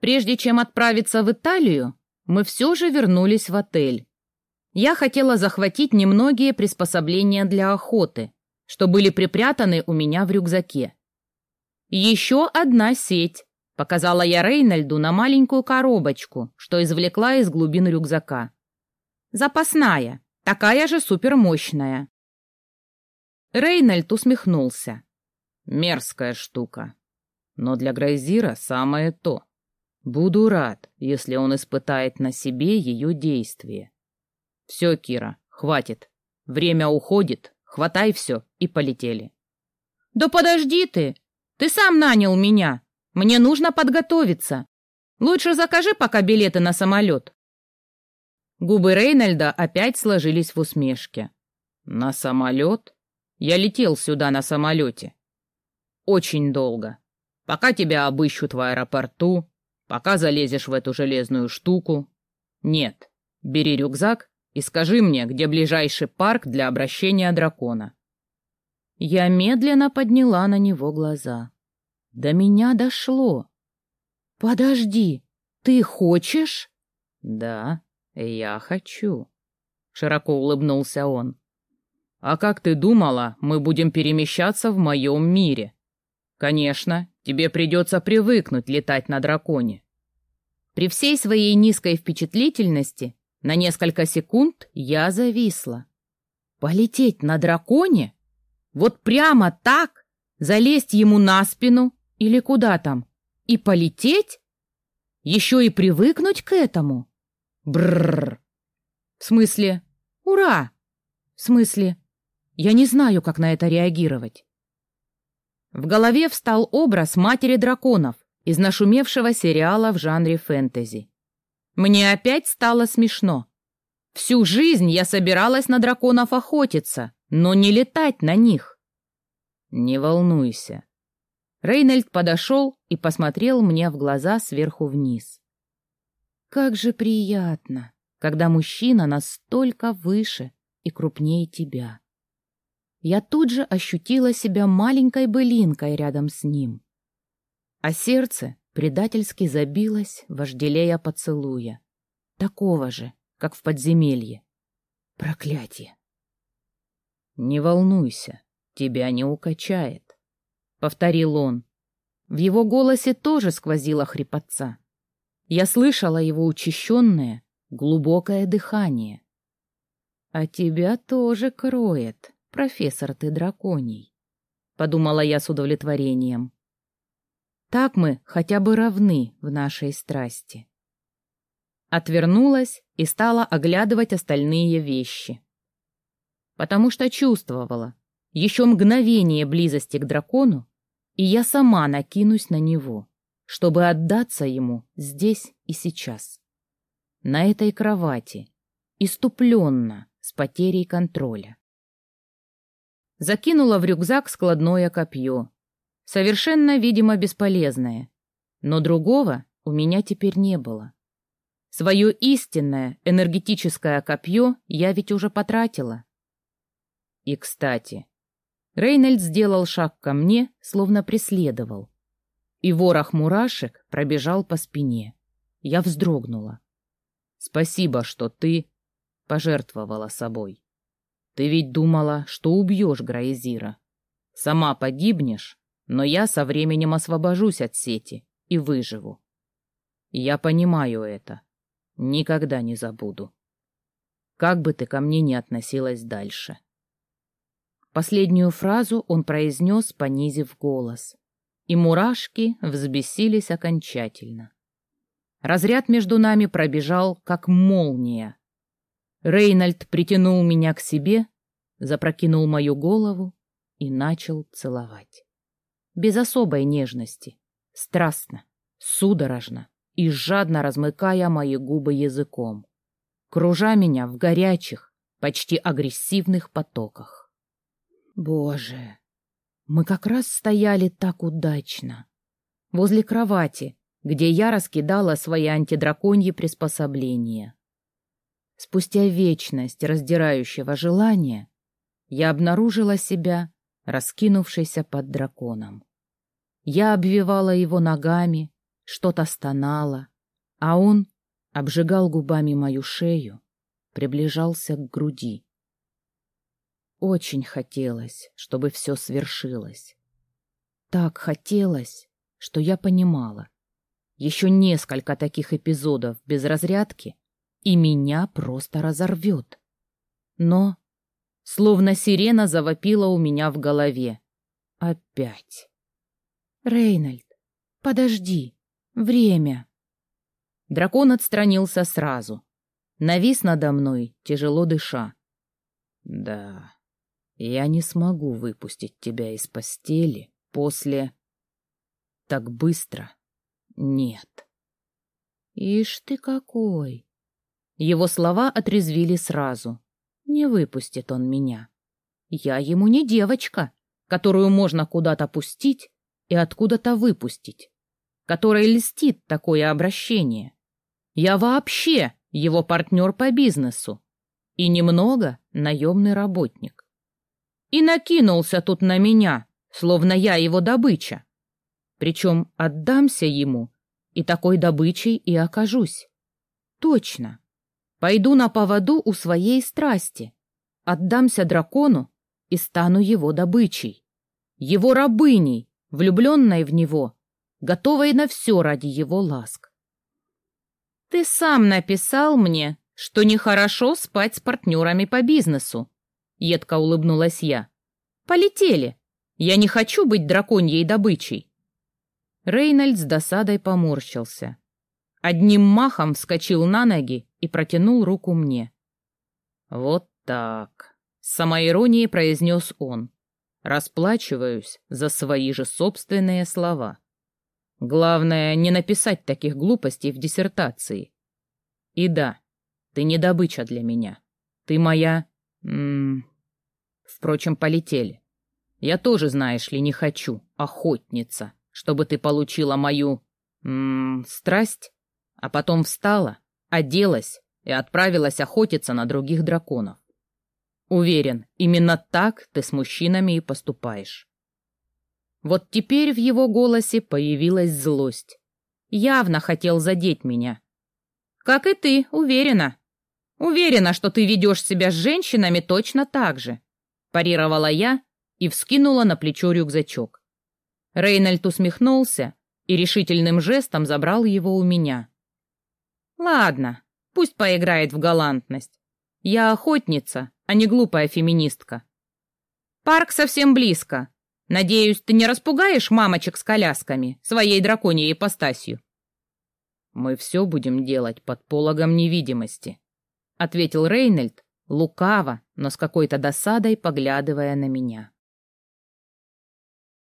Прежде чем отправиться в Италию, мы все же вернулись в отель. Я хотела захватить немногие приспособления для охоты, что были припрятаны у меня в рюкзаке. Еще одна сеть, показала я Рейнольду на маленькую коробочку, что извлекла из глубин рюкзака. Запасная, такая же супермощная. Рейнольд усмехнулся. Мерзкая штука. Но для Грейзира самое то. Буду рад, если он испытает на себе ее действие. Все, Кира, хватит. Время уходит, хватай все и полетели. Да подожди ты! Ты сам нанял меня. Мне нужно подготовиться. Лучше закажи пока билеты на самолет. Губы Рейнольда опять сложились в усмешке. На самолет? Я летел сюда на самолете. Очень долго. Пока тебя обыщут в аэропорту, пока залезешь в эту железную штуку. Нет, бери рюкзак и скажи мне, где ближайший парк для обращения дракона. Я медленно подняла на него глаза. До меня дошло. Подожди, ты хочешь? Да, я хочу. Широко улыбнулся он. А как ты думала, мы будем перемещаться в моем мире? Конечно, тебе придется привыкнуть летать на драконе. При всей своей низкой впечатлительности на несколько секунд я зависла. Полететь на драконе? Вот прямо так? Залезть ему на спину или куда там? И полететь? Еще и привыкнуть к этому? Бррр. В смысле? Ура! В смысле? Я не знаю, как на это реагировать. В голове встал образ матери драконов из нашумевшего сериала в жанре фэнтези. Мне опять стало смешно. Всю жизнь я собиралась на драконов охотиться, но не летать на них. Не волнуйся. Рейнольд подошел и посмотрел мне в глаза сверху вниз. Как же приятно, когда мужчина настолько выше и крупнее тебя я тут же ощутила себя маленькой былинкой рядом с ним. А сердце предательски забилось, вожделея поцелуя. Такого же, как в подземелье. Проклятие! «Не волнуйся, тебя не укачает», — повторил он. В его голосе тоже сквозила хрипотца. Я слышала его учащенное, глубокое дыхание. «А тебя тоже кроет», профессор ты драконий, — подумала я с удовлетворением. Так мы хотя бы равны в нашей страсти. Отвернулась и стала оглядывать остальные вещи. Потому что чувствовала, еще мгновение близости к дракону, и я сама накинусь на него, чтобы отдаться ему здесь и сейчас. На этой кровати, иступленно, с потерей контроля. Закинула в рюкзак складное копье. Совершенно, видимо, бесполезное. Но другого у меня теперь не было. Свое истинное энергетическое копье я ведь уже потратила. И, кстати, Рейнольд сделал шаг ко мне, словно преследовал. И ворох мурашек пробежал по спине. Я вздрогнула. Спасибо, что ты пожертвовала собой. Ты ведь думала, что убьешь Граизира. Сама погибнешь, но я со временем освобожусь от сети и выживу. Я понимаю это. Никогда не забуду. Как бы ты ко мне ни относилась дальше. Последнюю фразу он произнес, понизив голос. И мурашки взбесились окончательно. Разряд между нами пробежал, как молния, Рейнольд притянул меня к себе, запрокинул мою голову и начал целовать. Без особой нежности, страстно, судорожно и жадно размыкая мои губы языком, кружа меня в горячих, почти агрессивных потоках. Боже, мы как раз стояли так удачно. Возле кровати, где я раскидала свои антидраконьи приспособления. Спустя вечность раздирающего желания я обнаружила себя, раскинувшейся под драконом. Я обвивала его ногами, что-то стонало, а он обжигал губами мою шею, приближался к груди. Очень хотелось, чтобы все свершилось. Так хотелось, что я понимала. Еще несколько таких эпизодов без разрядки, и меня просто разорвет. Но, словно сирена завопила у меня в голове. Опять. Рейнольд, подожди. Время. Дракон отстранился сразу. Навис надо мной, тяжело дыша. Да, я не смогу выпустить тебя из постели после... Так быстро. Нет. Ишь ты какой! Его слова отрезвили сразу. Не выпустит он меня. Я ему не девочка, которую можно куда-то пустить и откуда-то выпустить, которой льстит такое обращение. Я вообще его партнер по бизнесу и немного наемный работник. И накинулся тут на меня, словно я его добыча. Причем отдамся ему, и такой добычей и окажусь. Точно. Пойду на поводу у своей страсти, отдамся дракону и стану его добычей. Его рабыней, влюбленной в него, готовой на все ради его ласк. «Ты сам написал мне, что нехорошо спать с партнерами по бизнесу», — едко улыбнулась я. «Полетели. Я не хочу быть драконьей добычей». Рейнольд с досадой поморщился. Одним махом вскочил на ноги и протянул руку мне. «Вот так», — с самоиронией произнес он. «Расплачиваюсь за свои же собственные слова». Главное, не написать таких глупостей в диссертации. И да, ты не добыча для меня. Ты моя... М -м... Впрочем, полетели. Я тоже, знаешь ли, не хочу, охотница, чтобы ты получила мою... М -м, страсть, а потом встала, оделась и отправилась охотиться на других драконов. Уверен, именно так ты с мужчинами и поступаешь. Вот теперь в его голосе появилась злость. Явно хотел задеть меня. «Как и ты, уверена. Уверена, что ты ведешь себя с женщинами точно так же», парировала я и вскинула на плечо рюкзачок. Рейнольд усмехнулся и решительным жестом забрал его у меня. «Ладно, пусть поиграет в галантность. Я охотница, а не глупая феминистка. Парк совсем близко, Надеюсь, ты не распугаешь мамочек с колясками своей драконьей ипостасью?» «Мы все будем делать под пологом невидимости», — ответил Рейнольд, лукаво, но с какой-то досадой поглядывая на меня.